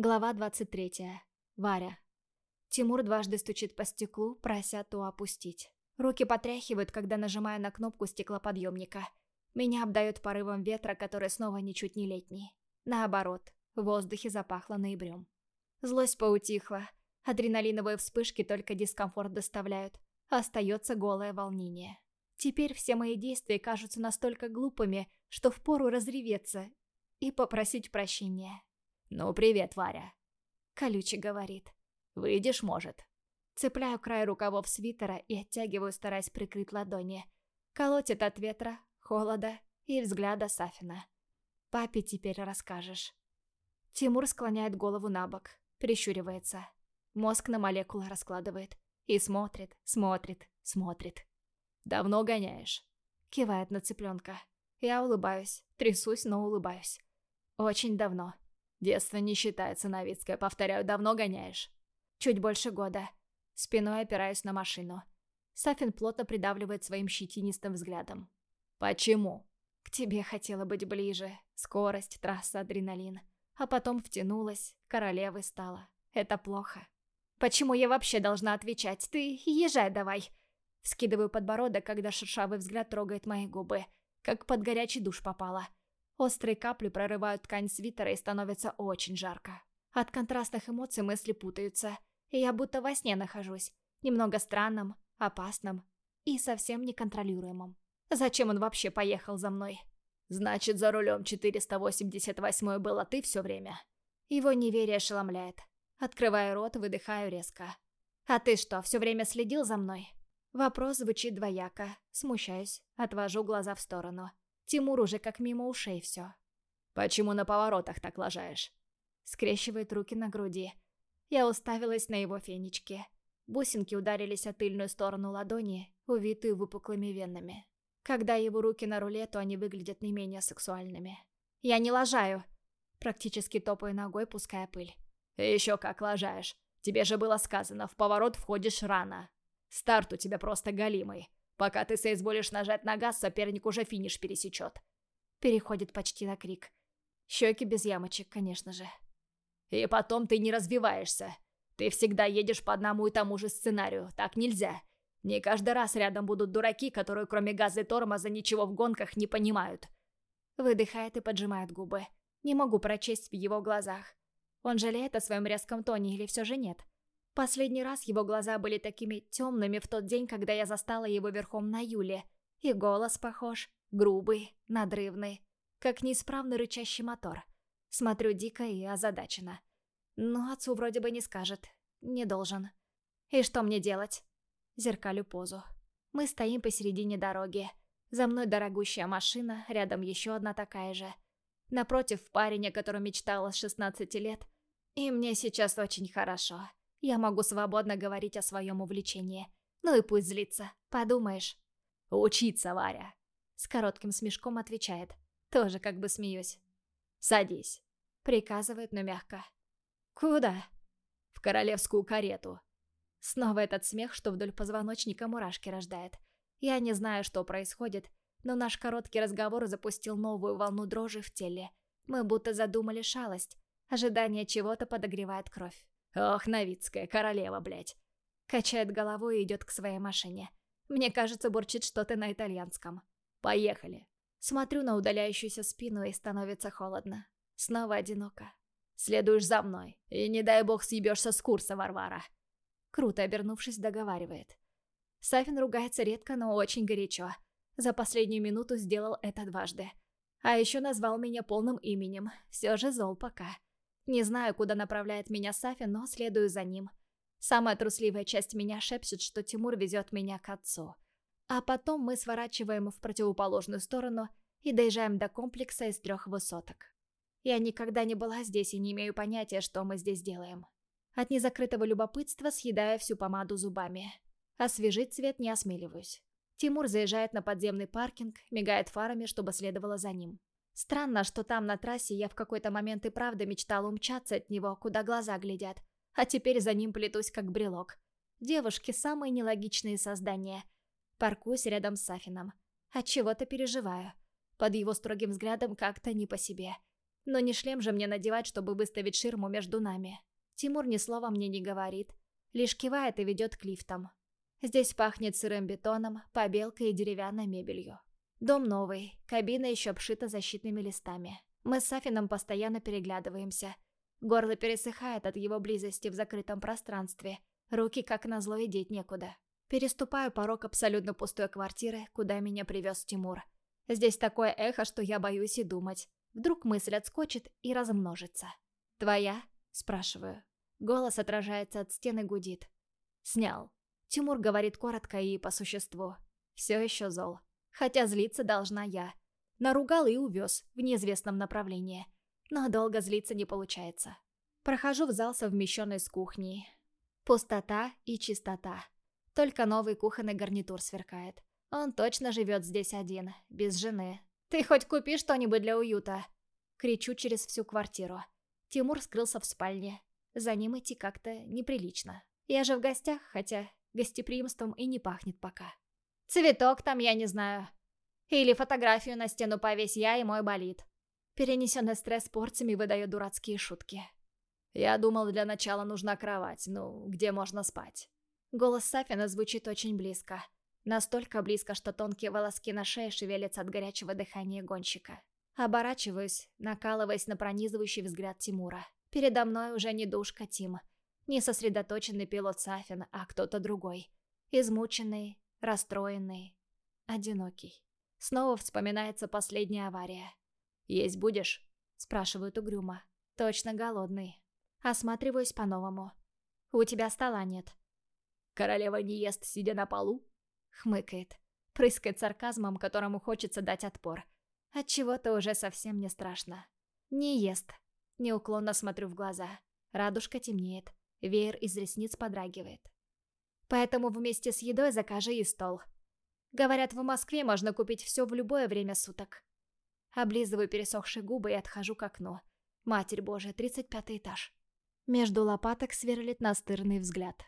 Глава 23. Варя. Тимур дважды стучит по стеклу, прося то опустить. Руки потряхивают, когда нажимаю на кнопку стеклоподъемника. Меня обдает порывом ветра, который снова ничуть не летний. Наоборот, в воздухе запахло ноябрем. Злость поутихла. Адреналиновые вспышки только дискомфорт доставляют. Остается голое волнение. Теперь все мои действия кажутся настолько глупыми, что впору разреветься и попросить прощения. «Ну, привет, Варя», — колюче говорит. «Выйдешь, может?» Цепляю край рукавов свитера и оттягиваю, стараясь прикрыть ладони. Колотит от ветра, холода и взгляда Сафина. «Папе теперь расскажешь». Тимур склоняет голову на бок, прищуривается. Мозг на молекулы раскладывает. И смотрит, смотрит, смотрит. «Давно гоняешь?» Кивает на цыпленка. Я улыбаюсь, трясусь, но улыбаюсь. Очень давно. Детство не считается, Новицкая, повторяю, давно гоняешь. Чуть больше года. Спиной опираюсь на машину. Сафин плотно придавливает своим щетинистым взглядом. Почему? К тебе хотела быть ближе. Скорость, трасса, адреналин. А потом втянулась, королевой стала. Это плохо. Почему я вообще должна отвечать? Ты езжай давай. Вскидываю подбородок, когда шершавый взгляд трогает мои губы. Как под горячий душ попала. Острые капли прорывают ткань свитера и становится очень жарко. От контрастных эмоций мысли путаются, и я будто во сне нахожусь. Немного странным, опасным и совсем неконтролируемым. Зачем он вообще поехал за мной? Значит, за рулем 488 было ты все время? Его неверие ошеломляет. Открываю рот, выдыхаю резко. «А ты что, все время следил за мной?» Вопрос звучит двояко. Смущаюсь, отвожу глаза в сторону. Тимур уже как мимо ушей все. «Почему на поворотах так лажаешь?» Скрещивает руки на груди. Я уставилась на его фенечки. Бусинки ударились о тыльную сторону ладони, увитую выпуклыми венами. Когда его руки на руле, то они выглядят не менее сексуальными. «Я не лажаю!» Практически топаю ногой, пуская пыль. «Еще как лажаешь. Тебе же было сказано, в поворот входишь рано. Старт у тебя просто галимый. Пока ты соизволишь нажать на газ, соперник уже финиш пересечет. Переходит почти на крик. Щеки без ямочек, конечно же. И потом ты не развиваешься. Ты всегда едешь по одному и тому же сценарию. Так нельзя. Не каждый раз рядом будут дураки, которые кроме газа и тормоза ничего в гонках не понимают. Выдыхает и поджимает губы. Не могу прочесть в его глазах. Он жалеет о своем резком тоне или все же нет? Последний раз его глаза были такими темными в тот день, когда я застала его верхом на Юле. И голос похож, грубый, надрывный, как неисправно рычащий мотор. Смотрю дико и озадаченно. Но отцу вроде бы не скажет. Не должен. И что мне делать? Зеркалю позу. Мы стоим посередине дороги. За мной дорогущая машина, рядом еще одна такая же. Напротив парень, о котором мечтала с 16 лет. И мне сейчас очень хорошо. Я могу свободно говорить о своем увлечении. Ну и пусть злится, подумаешь. «Учиться, Варя!» С коротким смешком отвечает. Тоже как бы смеюсь. «Садись!» Приказывает, но мягко. «Куда?» «В королевскую карету». Снова этот смех, что вдоль позвоночника мурашки рождает. Я не знаю, что происходит, но наш короткий разговор запустил новую волну дрожи в теле. Мы будто задумали шалость. Ожидание чего-то подогревает кровь. Ох, Новицкая королева, блядь. Качает головой и идет к своей машине. Мне кажется, бурчит что-то на итальянском. Поехали. Смотрю на удаляющуюся спину и становится холодно. Снова одиноко. Следуешь за мной. И не дай бог съебешься с курса, Варвара. Круто обернувшись, договаривает. Сафин ругается редко, но очень горячо. За последнюю минуту сделал это дважды. А еще назвал меня полным именем. Все же зол пока. Не знаю, куда направляет меня Сафи, но следую за ним. Самая трусливая часть меня шепчет, что Тимур везет меня к отцу. А потом мы сворачиваем в противоположную сторону и доезжаем до комплекса из трех высоток. Я никогда не была здесь и не имею понятия, что мы здесь делаем. От незакрытого любопытства съедаю всю помаду зубами. Освежить цвет не осмеливаюсь. Тимур заезжает на подземный паркинг, мигает фарами, чтобы следовало за ним. Странно, что там на трассе я в какой-то момент и правда мечтала умчаться от него, куда глаза глядят. А теперь за ним плетусь как брелок. Девушки – самые нелогичные создания. Паркуюсь рядом с Сафином. От чего-то переживаю. Под его строгим взглядом как-то не по себе. Но не шлем же мне надевать, чтобы выставить ширму между нами. Тимур ни слова мне не говорит, лишь кивает и ведет к лифтам. Здесь пахнет сырым бетоном, побелкой и деревянной мебелью. Дом новый, кабина еще обшита защитными листами. Мы с Сафином постоянно переглядываемся. Горло пересыхает от его близости в закрытом пространстве. Руки, как назло, и деть некуда. Переступаю порог абсолютно пустой квартиры, куда меня привез Тимур. Здесь такое эхо, что я боюсь и думать. Вдруг мысль отскочит и размножится. «Твоя?» – спрашиваю. Голос отражается от стены гудит. «Снял». Тимур говорит коротко и по существу. Все еще зол. Хотя злиться должна я. Наругал и увез в неизвестном направлении. Но долго злиться не получается. Прохожу в зал, совмещенный с кухней. Пустота и чистота. Только новый кухонный гарнитур сверкает. Он точно живет здесь один, без жены. «Ты хоть купи что-нибудь для уюта!» Кричу через всю квартиру. Тимур скрылся в спальне. За ним идти как-то неприлично. Я же в гостях, хотя гостеприимством и не пахнет пока. Цветок там, я не знаю. Или фотографию на стену повесь я и мой болит. Перенесенный стресс порциями выдает дурацкие шутки. Я думал, для начала нужна кровать, ну, где можно спать. Голос Сафина звучит очень близко. Настолько близко, что тонкие волоски на шее шевелятся от горячего дыхания гонщика. Оборачиваюсь, накалываясь на пронизывающий взгляд Тимура. Передо мной уже не душка Тим. Не сосредоточенный пилот Сафин, а кто-то другой. Измученный, расстроенный, одинокий. Снова вспоминается последняя авария. «Есть будешь?» – спрашивают угрюмо. «Точно голодный». Осматриваюсь по-новому. «У тебя стола нет». «Королева не ест, сидя на полу?» Хмыкает. Прыскает сарказмом, которому хочется дать отпор. Отчего-то уже совсем не страшно. Не ест. Неуклонно смотрю в глаза. Радужка темнеет. Веер из ресниц подрагивает. Поэтому вместе с едой закажи и стол. Говорят, в Москве можно купить все в любое время суток. Облизываю пересохшие губы и отхожу к окну. Матерь Божия, 35 этаж. Между лопаток сверлит настырный взгляд.